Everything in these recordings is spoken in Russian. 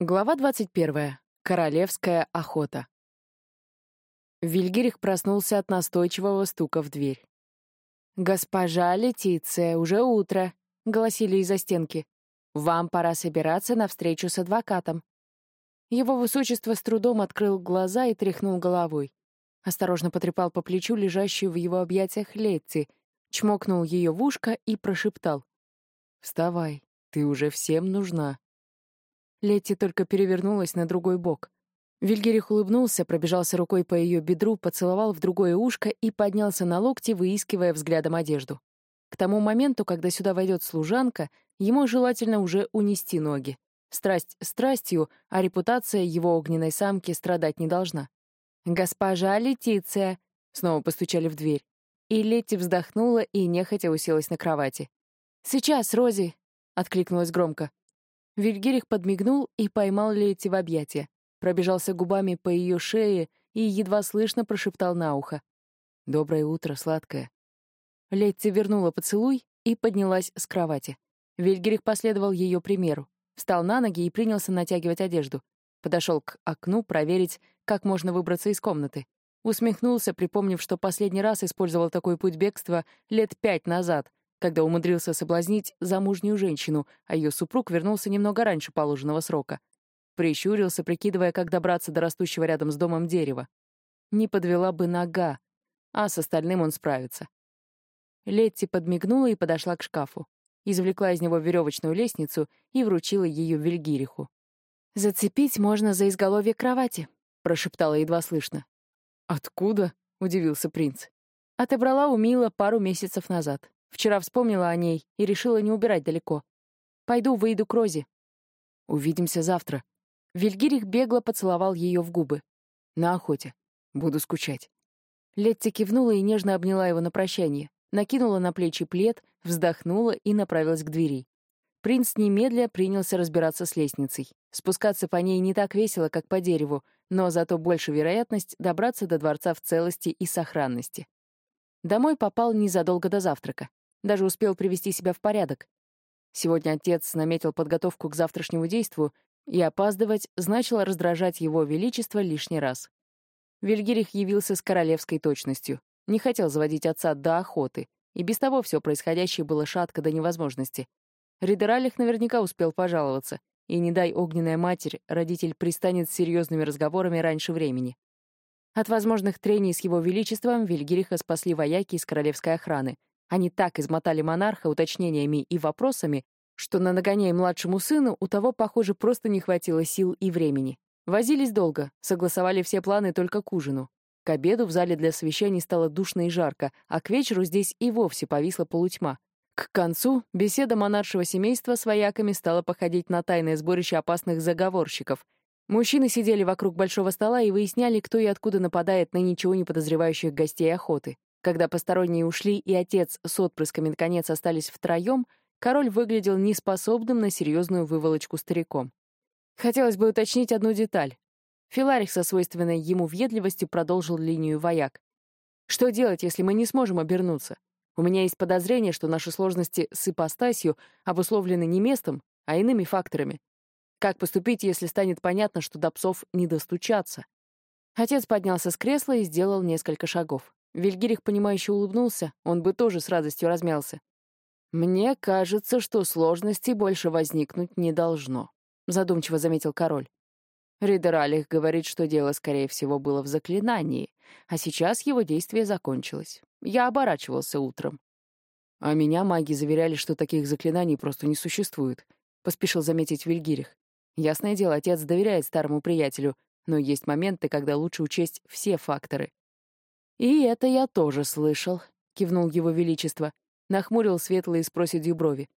Глава 21. Королевская охота. Вильгерих проснулся от настойчивого стука в дверь. «Госпожа Летиция, уже утро», — голосили из-за стенки. «Вам пора собираться на встречу с адвокатом». Его высочество с трудом открыл глаза и тряхнул головой. Осторожно потрепал по плечу лежащую в его объятиях Летти, чмокнул ее в ушко и прошептал. «Вставай, ты уже всем нужна». Летти только перевернулась на другой бок. Вильгерих улыбнулся, пробежался рукой по ее бедру, поцеловал в другое ушко и поднялся на локти, выискивая взглядом одежду. К тому моменту, когда сюда войдет служанка, ему желательно уже унести ноги. Страсть страстью, а репутация его огненной самки страдать не должна. «Госпожа Летиция!» — снова постучали в дверь. И Летти вздохнула и нехотя уселась на кровати. «Сейчас, Рози!» — откликнулась громко. Вильгерих подмигнул и поймал Лети в объятия, пробежался губами по ее шее и едва слышно прошептал на ухо. «Доброе утро, сладкое». Летти вернула поцелуй и поднялась с кровати. Вильгерих последовал ее примеру, встал на ноги и принялся натягивать одежду. Подошел к окну проверить, как можно выбраться из комнаты. Усмехнулся, припомнив, что последний раз использовал такой путь бегства лет пять назад, когда умудрился соблазнить замужнюю женщину, а ее супруг вернулся немного раньше положенного срока. Прищурился, прикидывая, как добраться до растущего рядом с домом дерева. Не подвела бы нога, а с остальным он справится. Летти подмигнула и подошла к шкафу. Извлекла из него веревочную лестницу и вручила ее Вильгириху. «Зацепить можно за изголовье кровати», — прошептала едва слышно. «Откуда?» — удивился принц. Отобрала у Мила пару месяцев назад. Вчера вспомнила о ней и решила не убирать далеко. Пойду выйду к Розе. Увидимся завтра. Вильгирих бегло поцеловал ее в губы. На охоте. Буду скучать. Летти кивнула и нежно обняла его на прощание, накинула на плечи плед, вздохнула и направилась к двери. Принц немедля принялся разбираться с лестницей. Спускаться по ней не так весело, как по дереву, но зато больше вероятность добраться до дворца в целости и сохранности. Домой попал незадолго до завтрака. Даже успел привести себя в порядок. Сегодня отец наметил подготовку к завтрашнему действу, и опаздывать значило раздражать его величество лишний раз. Вильгирих явился с королевской точностью. Не хотел заводить отца до охоты, и без того все происходящее было шатко до невозможности. Ридералих наверняка успел пожаловаться, и не дай огненная матерь, родитель пристанет с серьезными разговорами раньше времени. От возможных трений с его величеством Вильгириха спасли вояки из королевской охраны, они так измотали монарха уточнениями и вопросами, что на нагоняй младшему сыну у того, похоже, просто не хватило сил и времени. Возились долго, согласовали все планы только к ужину. К обеду в зале для совещаний стало душно и жарко, а к вечеру здесь и вовсе повисла полутьма. К концу беседа монаршего семейства с вояками стала походить на тайное сборище опасных заговорщиков. Мужчины сидели вокруг большого стола и выясняли, кто и откуда нападает на ничего не подозревающих гостей охоты. Когда посторонние ушли и отец с отпрысками наконец остались втроем, король выглядел неспособным на серьезную выволочку стариком. Хотелось бы уточнить одну деталь. Филарих со свойственной ему въедливостью продолжил линию вояк. «Что делать, если мы не сможем обернуться? У меня есть подозрение, что наши сложности с ипостасью обусловлены не местом, а иными факторами. Как поступить, если станет понятно, что до псов не достучаться?» Отец поднялся с кресла и сделал несколько шагов. Вильгирих, понимающе улыбнулся, он бы тоже с радостью размялся. «Мне кажется, что сложностей больше возникнуть не должно», — задумчиво заметил король. Ридер Алих говорит, что дело, скорее всего, было в заклинании, а сейчас его действие закончилось. Я оборачивался утром. А меня маги заверяли, что таких заклинаний просто не существует, — поспешил заметить Вильгирих. Ясное дело, отец доверяет старому приятелю, но есть моменты, когда лучше учесть все факторы. «И это я тоже слышал», — кивнул его величество, нахмурил светлые с проседью брови.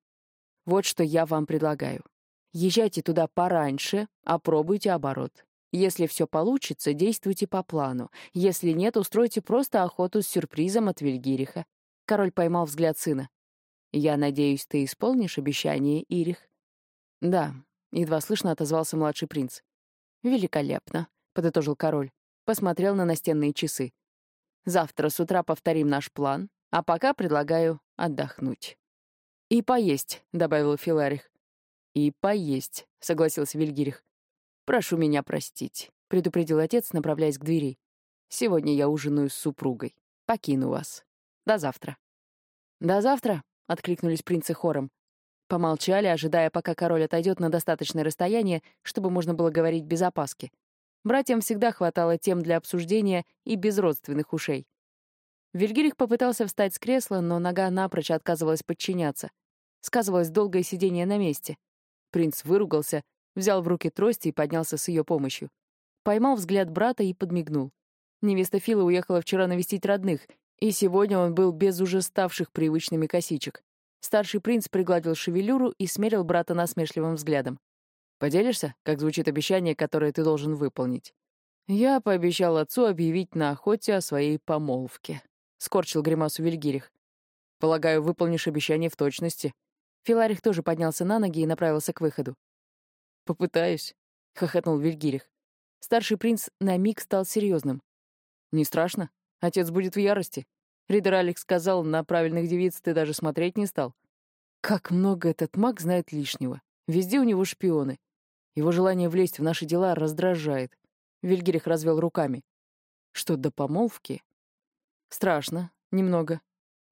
«Вот что я вам предлагаю. Езжайте туда пораньше, опробуйте оборот. Если все получится, действуйте по плану. Если нет, устройте просто охоту с сюрпризом от Вильгириха». Король поймал взгляд сына. «Я надеюсь, ты исполнишь обещание, Ирих?» «Да», — едва слышно отозвался младший принц. «Великолепно», — подытожил король. Посмотрел на настенные часы. Завтра с утра повторим наш план, а пока предлагаю отдохнуть». «И поесть», — добавил Филарих. «И поесть», — согласился Вильгирих. «Прошу меня простить», — предупредил отец, направляясь к двери. «Сегодня я ужинаю с супругой. Покину вас. До завтра». «До завтра», — откликнулись принцы хором. Помолчали, ожидая, пока король отойдет на достаточное расстояние, чтобы можно было говорить без опаски. Братьям всегда хватало тем для обсуждения и без родственных ушей. Вильгирих попытался встать с кресла, но нога напрочь отказывалась подчиняться. Сказывалось долгое сидение на месте. Принц выругался, взял в руки трость и поднялся с ее помощью. Поймал взгляд брата и подмигнул. Невеста Фила уехала вчера навестить родных, и сегодня он был без уже ставших привычными косичек. Старший принц пригладил шевелюру и смерил брата насмешливым взглядом. «Поделишься, как звучит обещание, которое ты должен выполнить?» «Я пообещал отцу объявить на охоте о своей помолвке», — скорчил гримасу Вильгирих. «Полагаю, выполнишь обещание в точности». Филарих тоже поднялся на ноги и направился к выходу. «Попытаюсь», — хохотнул Вильгирих. Старший принц на миг стал серьезным. «Не страшно? Отец будет в ярости. Ридер Алекс сказал, на правильных девиц ты даже смотреть не стал. Как много этот маг знает лишнего. Везде у него шпионы. Его желание влезть в наши дела раздражает. Вильгерих развел руками. Что до помолвки? Страшно. Немного.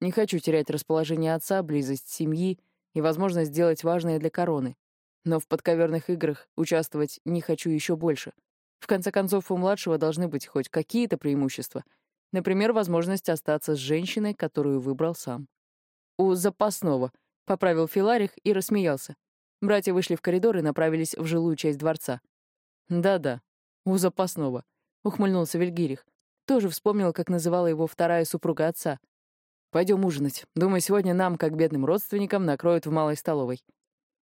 Не хочу терять расположение отца, близость семьи и возможность сделать важное для короны. Но в подковерных играх участвовать не хочу еще больше. В конце концов, у младшего должны быть хоть какие-то преимущества — Например, возможность остаться с женщиной, которую выбрал сам. «У запасного», — поправил Филарих и рассмеялся. Братья вышли в коридор и направились в жилую часть дворца. «Да-да, у запасного», — ухмыльнулся Вильгирих. Тоже вспомнил, как называла его вторая супруга отца. «Пойдем ужинать. Думаю, сегодня нам, как бедным родственникам, накроют в малой столовой.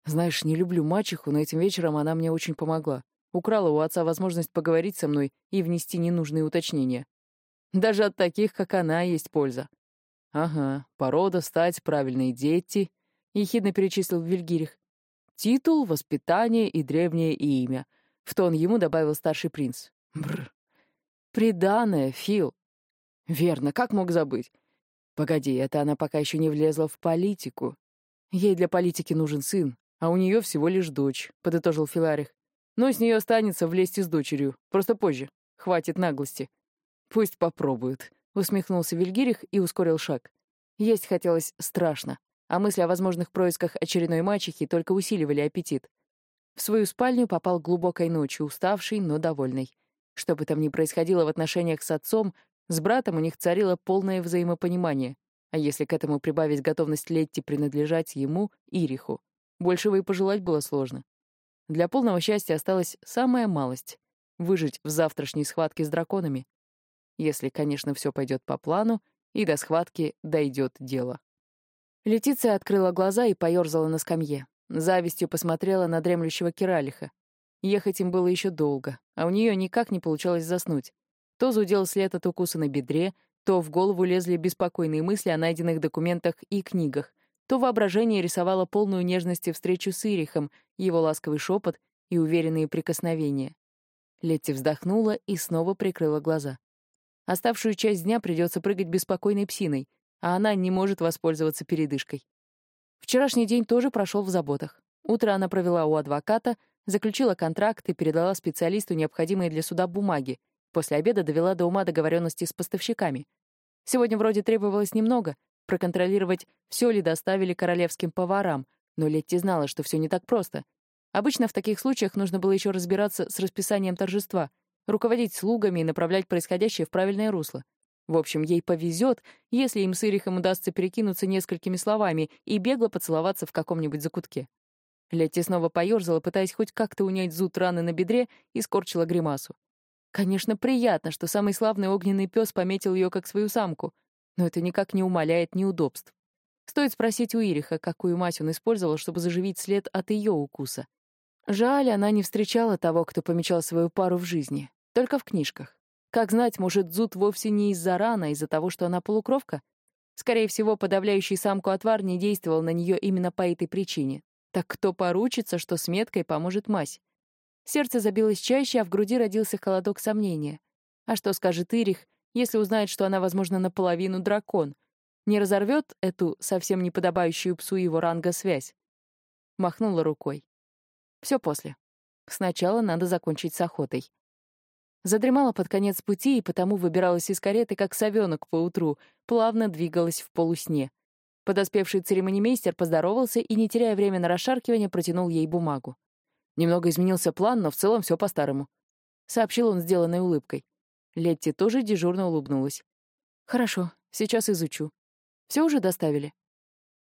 Знаешь, не люблю мачеху, но этим вечером она мне очень помогла. Украла у отца возможность поговорить со мной и внести ненужные уточнения. Даже от таких, как она, есть польза. Ага, порода, стать, правильные дети, — ехидно перечислил Вильгирих. Титул, воспитание и древнее имя. В тон ему добавил старший принц. Бррр. Приданное, Фил. Верно, как мог забыть? Погоди, это она пока еще не влезла в политику. Ей для политики нужен сын, а у нее всего лишь дочь, — подытожил Филарих. Но с нее останется влезть и с дочерью, просто позже. Хватит наглости. «Пусть попробуют», — усмехнулся Вильгирих и ускорил шаг. Есть хотелось страшно, а мысли о возможных происках очередной мачехи только усиливали аппетит. В свою спальню попал глубокой ночью, уставший, но довольный. Что бы там ни происходило в отношениях с отцом, с братом у них царило полное взаимопонимание. А если к этому прибавить готовность Летти принадлежать ему, Ириху, большего и пожелать было сложно. Для полного счастья осталась самая малость — выжить в завтрашней схватке с драконами если, конечно, все пойдет по плану, и до схватки дойдет дело. Летиция открыла глаза и поерзала на скамье. Завистью посмотрела на дремлющего Киралиха. Ехать им было еще долго, а у нее никак не получалось заснуть. То зудел след от укуса на бедре, то в голову лезли беспокойные мысли о найденных документах и книгах, то воображение рисовало полную нежности встречу с Ирихом, его ласковый шепот и уверенные прикосновения. Летти вздохнула и снова прикрыла глаза. Оставшую часть дня придется прыгать беспокойной псиной, а она не может воспользоваться передышкой. Вчерашний день тоже прошел в заботах. Утро она провела у адвоката, заключила контракт и передала специалисту необходимые для суда бумаги. После обеда довела до ума договоренности с поставщиками. Сегодня вроде требовалось немного — проконтролировать, все ли доставили королевским поварам, но Летти знала, что все не так просто. Обычно в таких случаях нужно было еще разбираться с расписанием торжества — руководить слугами и направлять происходящее в правильное русло. В общем, ей повезет, если им с Ирихом удастся перекинуться несколькими словами и бегло поцеловаться в каком-нибудь закутке. Летти снова поёрзала, пытаясь хоть как-то унять зуд раны на бедре, и скорчила гримасу. Конечно, приятно, что самый славный огненный пес пометил ее как свою самку, но это никак не умаляет неудобств. Стоит спросить у Ириха, какую мать он использовал, чтобы заживить след от ее укуса. Жаль, она не встречала того, кто помечал свою пару в жизни. Только в книжках. Как знать, может, зуд вовсе не из-за рана, из-за того, что она полукровка? Скорее всего, подавляющий самку отвар не действовал на нее именно по этой причине. Так кто поручится, что с меткой поможет мазь? Сердце забилось чаще, а в груди родился холодок сомнения. А что скажет Ирих, если узнает, что она, возможно, наполовину дракон? Не разорвет эту совсем неподобающую псу его ранга связь? Махнула рукой. Все после. Сначала надо закончить с охотой. Задремала под конец пути и потому выбиралась из кареты, как совенок по утру, плавно двигалась в полусне. Подоспевший церемонимейстер поздоровался и, не теряя время на расшаркивание, протянул ей бумагу. Немного изменился план, но в целом все по-старому. Сообщил он сделанной улыбкой. Летти тоже дежурно улыбнулась. «Хорошо, сейчас изучу. Все уже доставили?»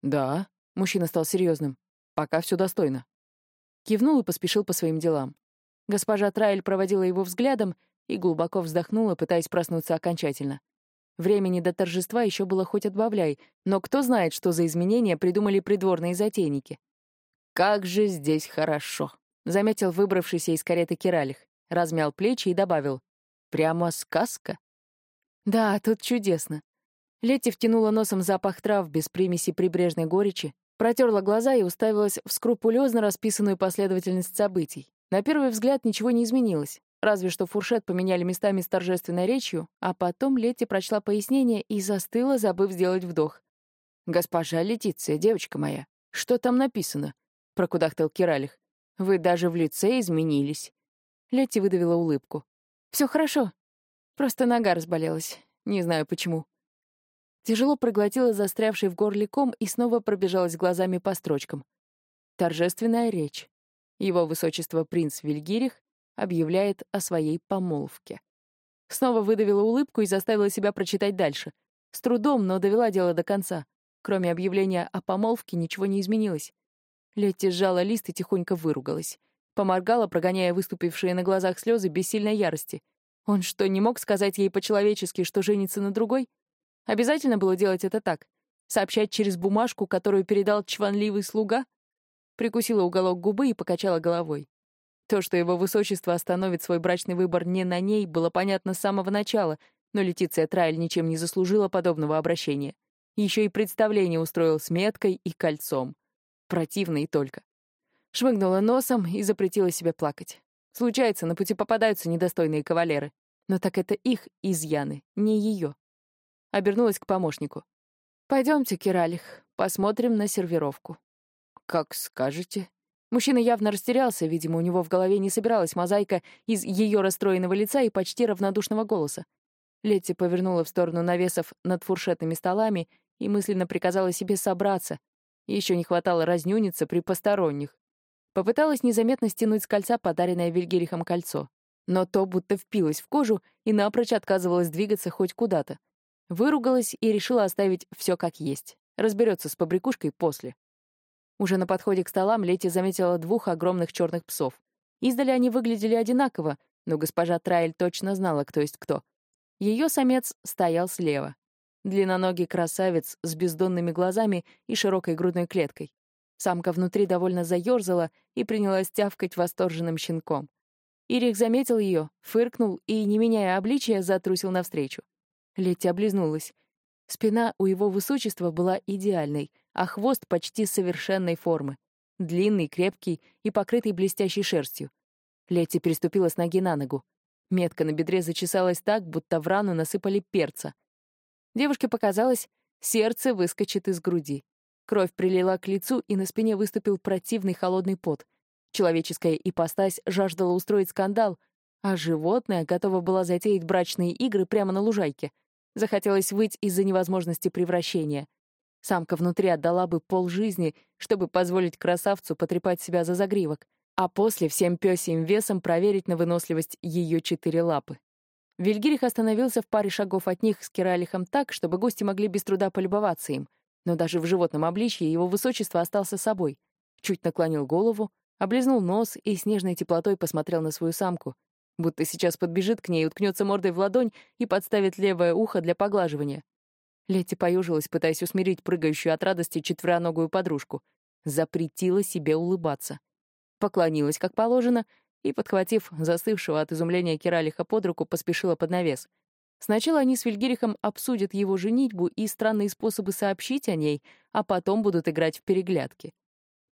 «Да», — мужчина стал серьезным. «Пока все достойно». Кивнул и поспешил по своим делам. Госпожа Трайль проводила его взглядом и глубоко вздохнула, пытаясь проснуться окончательно. Времени до торжества еще было хоть отбавляй, но кто знает, что за изменения придумали придворные затейники. «Как же здесь хорошо!» — заметил выбравшийся из кареты Киралих, размял плечи и добавил. «Прямо сказка?» «Да, тут чудесно». Летти втянула носом запах трав без примеси прибрежной горечи, протерла глаза и уставилась в скрупулезно расписанную последовательность событий. На первый взгляд ничего не изменилось. Разве что фуршет поменяли местами с торжественной речью, а потом Летти прочла пояснение и застыла, забыв сделать вдох. «Госпожа Летиция, девочка моя, что там написано?» — прокудахтал Киралих. «Вы даже в лице изменились». Летти выдавила улыбку. «Все хорошо. Просто нога разболелась. Не знаю почему». Тяжело проглотила застрявший в горле ком и снова пробежалась глазами по строчкам. Торжественная речь. Его высочество принц Вильгирих объявляет о своей помолвке. Снова выдавила улыбку и заставила себя прочитать дальше. С трудом, но довела дело до конца. Кроме объявления о помолвке ничего не изменилось. Летти сжала лист и тихонько выругалась. Поморгала, прогоняя выступившие на глазах слезы бессильной ярости. Он что, не мог сказать ей по-человечески, что женится на другой? Обязательно было делать это так? Сообщать через бумажку, которую передал чванливый слуга? Прикусила уголок губы и покачала головой. То, что его высочество остановит свой брачный выбор не на ней, было понятно с самого начала, но Летиция Трайль ничем не заслужила подобного обращения. Еще и представление устроил с меткой и кольцом. Противно и только. Шмыгнула носом и запретила себе плакать. Случается, на пути попадаются недостойные кавалеры. Но так это их изъяны, не ее. Обернулась к помощнику. Пойдемте, Киралих, посмотрим на сервировку. «Как скажете», Мужчина явно растерялся, видимо, у него в голове не собиралась мозаика из ее расстроенного лица и почти равнодушного голоса. Летти повернула в сторону навесов над фуршетными столами и мысленно приказала себе собраться. Еще не хватало разнюниться при посторонних. Попыталась незаметно стянуть с кольца подаренное Вильгерихом кольцо. Но то будто впилось в кожу и напрочь отказывалась двигаться хоть куда-то. Выругалась и решила оставить все как есть. Разберется с побрякушкой после. Уже на подходе к столам Лети заметила двух огромных черных псов. Издали они выглядели одинаково, но госпожа Трайль точно знала, кто есть кто. Ее самец стоял слева. Длинноногий красавец с бездонными глазами и широкой грудной клеткой. Самка внутри довольно заерзала и принялась тявкать восторженным щенком. Ирих заметил ее, фыркнул и, не меняя обличия, затрусил навстречу. Летти облизнулась. Спина у его высочества была идеальной, а хвост почти совершенной формы. Длинный, крепкий и покрытый блестящей шерстью. Летти переступила с ноги на ногу. Метка на бедре зачесалась так, будто в рану насыпали перца. Девушке показалось, сердце выскочит из груди. Кровь прилила к лицу, и на спине выступил противный холодный пот. Человеческая ипостась жаждала устроить скандал, а животное готово было затеять брачные игры прямо на лужайке. Захотелось выть из-за невозможности превращения. Самка внутри отдала бы полжизни, чтобы позволить красавцу потрепать себя за загривок, а после всем пёсьим весом проверить на выносливость ее четыре лапы. Вильгирих остановился в паре шагов от них с Киралихом так, чтобы гости могли без труда полюбоваться им, но даже в животном обличье его высочество остался собой. Чуть наклонил голову, облизнул нос и с нежной теплотой посмотрел на свою самку, будто сейчас подбежит к ней, уткнется мордой в ладонь и подставит левое ухо для поглаживания. Летти поюжилась, пытаясь усмирить прыгающую от радости четвероногую подружку. Запретила себе улыбаться. Поклонилась, как положено, и, подхватив застывшего от изумления Киралиха под руку, поспешила под навес. Сначала они с Вильгирихом обсудят его женитьбу и странные способы сообщить о ней, а потом будут играть в переглядки.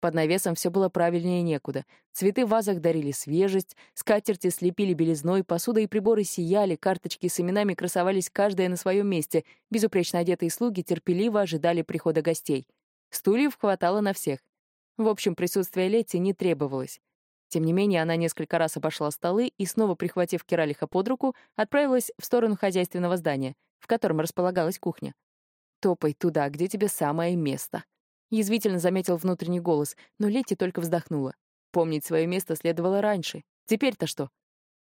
Под навесом все было правильнее некуда. Цветы в вазах дарили свежесть, скатерти слепили белизной, посуда и приборы сияли, карточки с именами красовались каждая на своем месте, безупречно одетые слуги терпеливо ожидали прихода гостей. Стульев хватало на всех. В общем, присутствие Летти не требовалось. Тем не менее, она несколько раз обошла столы и, снова прихватив Киралиха под руку, отправилась в сторону хозяйственного здания, в котором располагалась кухня. «Топай туда, где тебе самое место», — язвительно заметил внутренний голос, но Летти только вздохнула. Помнить свое место следовало раньше. Теперь-то что?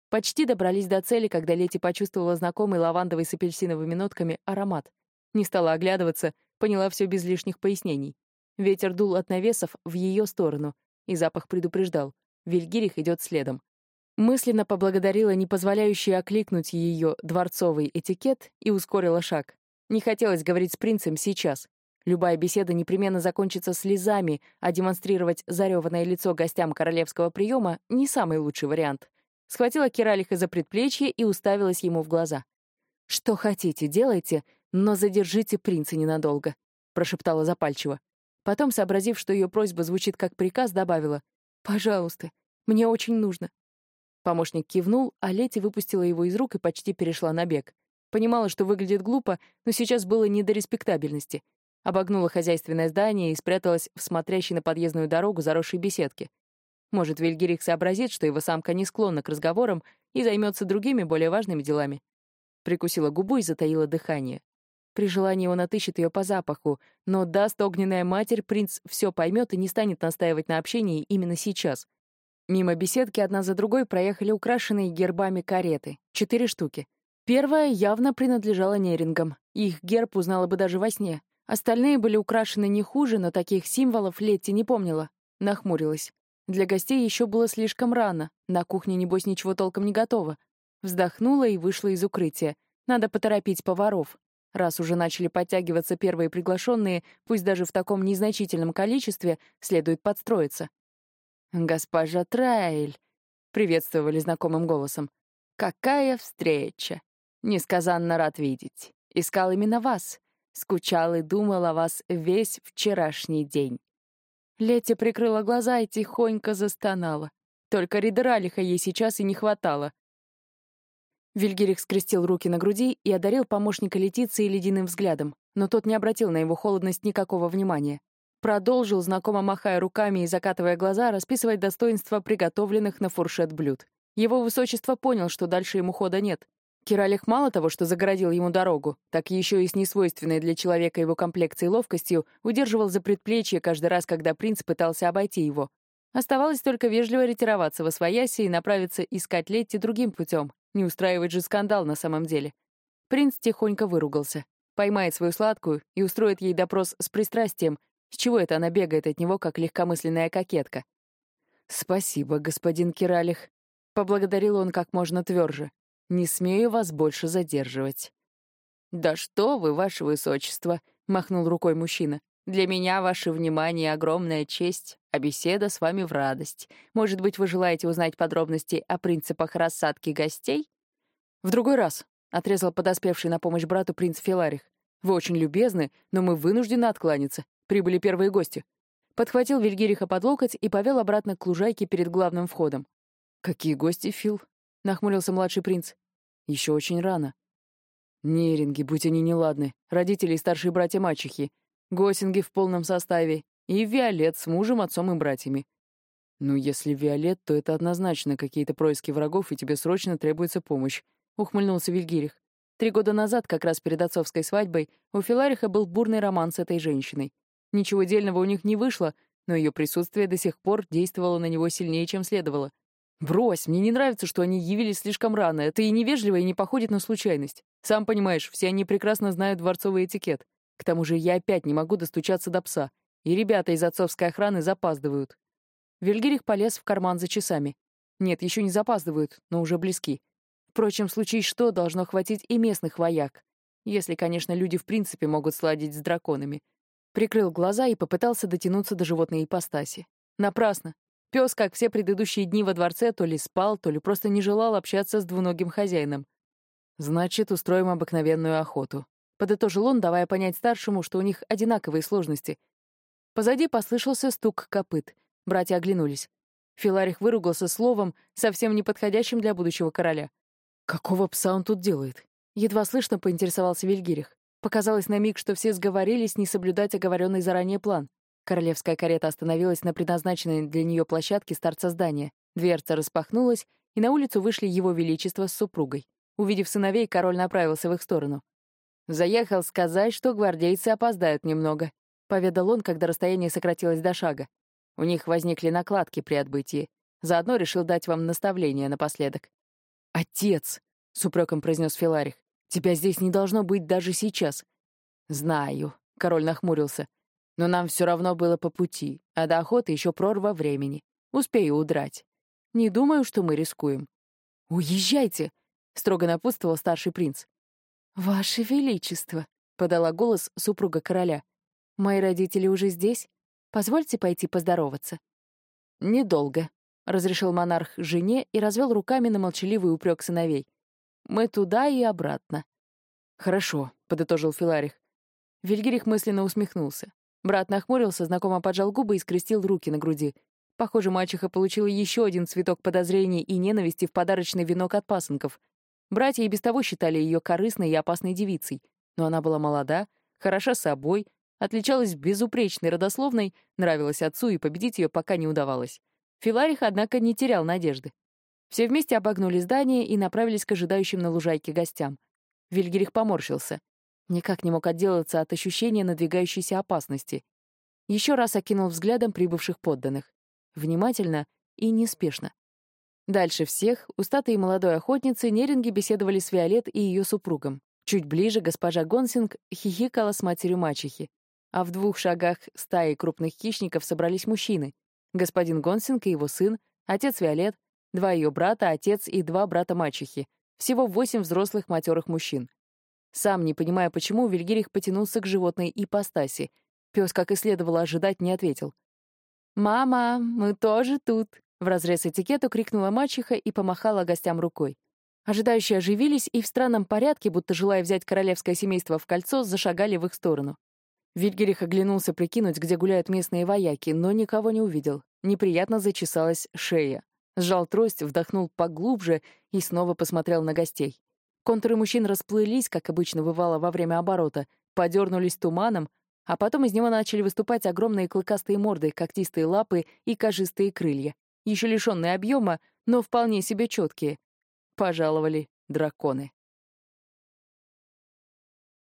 Почти добрались до цели, когда Лети почувствовала знакомый лавандовый с апельсиновыми нотками аромат. Не стала оглядываться, поняла все без лишних пояснений. Ветер дул от навесов в ее сторону, и запах предупреждал. Вильгирих идет следом. Мысленно поблагодарила не позволяющий окликнуть ее дворцовый этикет и ускорила шаг. Не хотелось говорить с принцем сейчас. Любая беседа непременно закончится слезами, а демонстрировать зареванное лицо гостям королевского приема — не самый лучший вариант. Схватила Киралиха за предплечье и уставилась ему в глаза. «Что хотите, делайте, но задержите принца ненадолго», — прошептала запальчиво. Потом, сообразив, что ее просьба звучит как приказ, добавила. «Пожалуйста, мне очень нужно». Помощник кивнул, а Лети выпустила его из рук и почти перешла на бег. Понимала, что выглядит глупо, но сейчас было не до респектабельности. Обогнула хозяйственное здание и спряталась в смотрящей на подъездную дорогу заросшей беседке. Может, Вильгерих сообразит, что его самка не склонна к разговорам и займется другими, более важными делами. Прикусила губу и затаила дыхание. При желании он отыщет ее по запаху, но даст огненная матерь, принц все поймет и не станет настаивать на общении именно сейчас. Мимо беседки одна за другой проехали украшенные гербами кареты. Четыре штуки. Первая явно принадлежала Нерингам. Их герб узнала бы даже во сне. Остальные были украшены не хуже, но таких символов Летти не помнила. Нахмурилась. Для гостей еще было слишком рано. На кухне, небось, ничего толком не готово. Вздохнула и вышла из укрытия. Надо поторопить поваров. Раз уже начали подтягиваться первые приглашенные, пусть даже в таком незначительном количестве, следует подстроиться. «Госпожа Траэль», — приветствовали знакомым голосом. «Какая встреча! Несказанно рад видеть. Искал именно вас. Скучал и думал о вас весь вчерашний день». Летя прикрыла глаза и тихонько застонала. Только Ридералиха ей сейчас и не хватало. Вильгерих скрестил руки на груди и одарил помощника Летиции ледяным взглядом, но тот не обратил на его холодность никакого внимания. Продолжил, знакомо махая руками и закатывая глаза, расписывать достоинства приготовленных на фуршет блюд. Его высочество понял, что дальше ему хода нет. Киралих мало того, что загородил ему дорогу, так еще и с несвойственной для человека его комплекцией ловкостью удерживал за предплечье каждый раз, когда принц пытался обойти его. Оставалось только вежливо ретироваться во свояси и направиться искать Летти другим путем, не устраивать же скандал на самом деле. Принц тихонько выругался. Поймает свою сладкую и устроит ей допрос с пристрастием, с чего это она бегает от него, как легкомысленная кокетка. «Спасибо, господин Киралих», — поблагодарил он как можно тверже. «Не смею вас больше задерживать». «Да что вы, ваше высочество», — махнул рукой мужчина. «Для меня ваше внимание — огромная честь, а беседа с вами в радость. Может быть, вы желаете узнать подробности о принципах рассадки гостей?» «В другой раз», — отрезал подоспевший на помощь брату принц Филарих. «Вы очень любезны, но мы вынуждены откланяться. Прибыли первые гости». Подхватил Вильгериха под локоть и повел обратно к лужайке перед главным входом. «Какие гости, Фил?» — нахмурился младший принц. «Еще очень рано». «Неринги, будь они неладны, родители и старшие братья-мачехи, Госинги в полном составе и Виолет с мужем, отцом и братьями. Ну, если Виолет, то это однозначно какие-то происки врагов, и тебе срочно требуется помощь», — ухмыльнулся Вильгирих. Три года назад, как раз перед отцовской свадьбой, у Филариха был бурный роман с этой женщиной. Ничего дельного у них не вышло, но ее присутствие до сих пор действовало на него сильнее, чем следовало. «Брось, мне не нравится, что они явились слишком рано. Это и невежливо, и не походит на случайность. Сам понимаешь, все они прекрасно знают дворцовый этикет. К тому же я опять не могу достучаться до пса, и ребята из отцовской охраны запаздывают». Вильгерих полез в карман за часами. Нет, еще не запаздывают, но уже близки. Впрочем, случись что, должно хватить и местных вояк. Если, конечно, люди в принципе могут сладить с драконами. Прикрыл глаза и попытался дотянуться до животной ипостаси. Напрасно. Пес, как все предыдущие дни во дворце, то ли спал, то ли просто не желал общаться с двуногим хозяином. «Значит, устроим обыкновенную охоту», — подытожил он, давая понять старшему, что у них одинаковые сложности. Позади послышался стук копыт. Братья оглянулись. Филарих выругался словом, совсем неподходящим для будущего короля. «Какого пса он тут делает?» Едва слышно поинтересовался Вильгирих. Показалось на миг, что все сговорились не соблюдать оговоренный заранее план. Королевская карета остановилась на предназначенной для нее площадке старца здания. Дверца распахнулась, и на улицу вышли его величество с супругой. Увидев сыновей, король направился в их сторону. «Заехал сказать, что гвардейцы опоздают немного», — поведал он, когда расстояние сократилось до шага. «У них возникли накладки при отбытии. Заодно решил дать вам наставление напоследок». «Отец!» — с упреком произнес Филарих. «Тебя здесь не должно быть даже сейчас». «Знаю», — король нахмурился. «Но нам все равно было по пути, а до охоты еще прорва времени. Успею удрать. Не думаю, что мы рискуем». «Уезжайте!» — строго напутствовал старший принц. «Ваше Величество», — подала голос супруга короля. «Мои родители уже здесь? Позвольте пойти поздороваться». «Недолго», — разрешил монарх жене и развел руками на молчаливый упрек сыновей. «Мы туда и обратно». «Хорошо», — подытожил Филарих. Вильгерих мысленно усмехнулся. Брат нахмурился, знакомо поджал губы и скрестил руки на груди. Похоже, мачеха получила еще один цветок подозрений и ненависти в подарочный венок от пасынков — Братья и без того считали ее корыстной и опасной девицей, но она была молода, хороша собой, отличалась безупречной родословной, нравилась отцу, и победить ее пока не удавалось. Филарих, однако, не терял надежды. Все вместе обогнули здание и направились к ожидающим на лужайке гостям. Вильгерих поморщился. Никак не мог отделаться от ощущения надвигающейся опасности. Еще раз окинул взглядом прибывших подданных. Внимательно и неспешно. Дальше всех, у молодой охотницы, неринги беседовали с Виолет и ее супругом. Чуть ближе госпожа Гонсинг хихикала с матерью мачехи. А в двух шагах стаи крупных хищников собрались мужчины. Господин Гонсинг и его сын, отец Виолет, два ее брата, отец и два брата мачехи. Всего восемь взрослых матерых мужчин. Сам, не понимая почему, Вильгирих потянулся к животной ипостаси. Пес, как и следовало ожидать, не ответил. «Мама, мы тоже тут», Вразрез этикету крикнула мачеха и помахала гостям рукой. Ожидающие оживились и в странном порядке, будто желая взять королевское семейство в кольцо, зашагали в их сторону. Вильгерих оглянулся прикинуть, где гуляют местные вояки, но никого не увидел. Неприятно зачесалась шея. Сжал трость, вдохнул поглубже и снова посмотрел на гостей. Контуры мужчин расплылись, как обычно бывало во время оборота, подернулись туманом, а потом из него начали выступать огромные клыкастые морды, когтистые лапы и кожистые крылья еще лишенные объема, но вполне себе четкие. Пожаловали драконы.